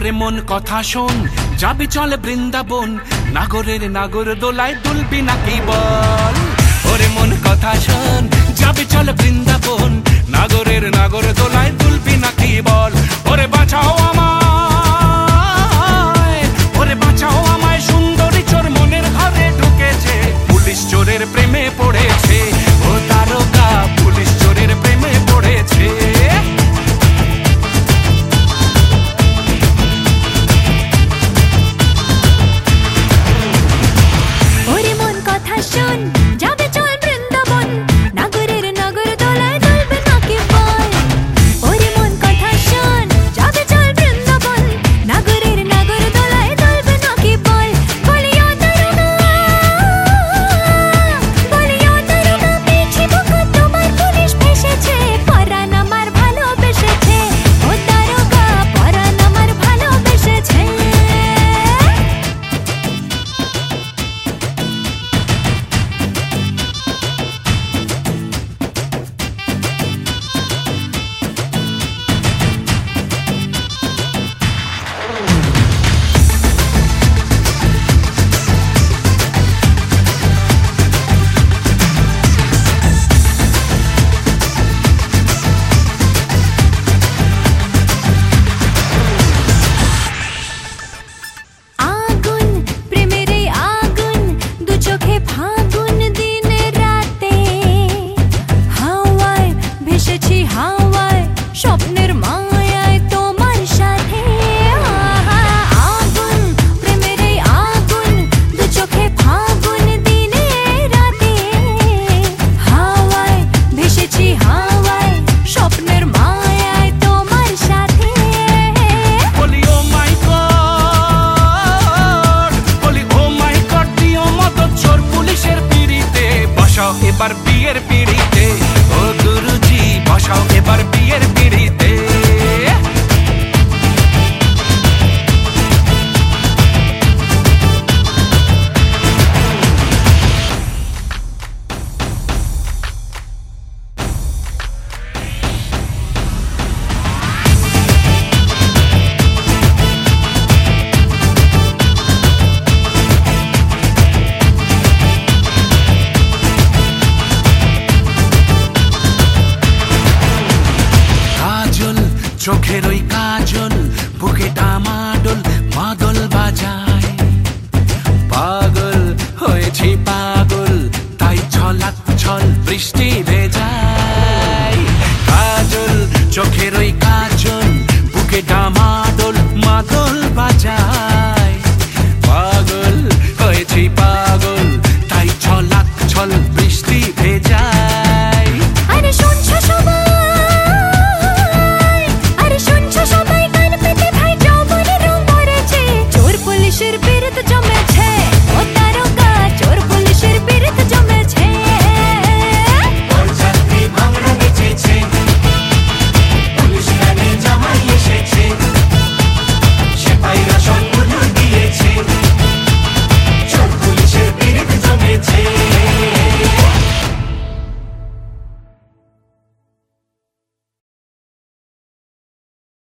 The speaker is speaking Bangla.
ওরে মন কথা শোন। যাবি চলে বৃন্দাবন, নাগরের নাগর দোলায় দুলবি নাকি বল? ওরে মন কথা শোন, যাবি চলে বৃন্দাবন ধান এবার বিয়ের পিড়িতে। ও গুরুজি বসাও এবার বিয়ের পিড়িতে চোখের ওই কাজল বুকে টামাডল মাদল বাজা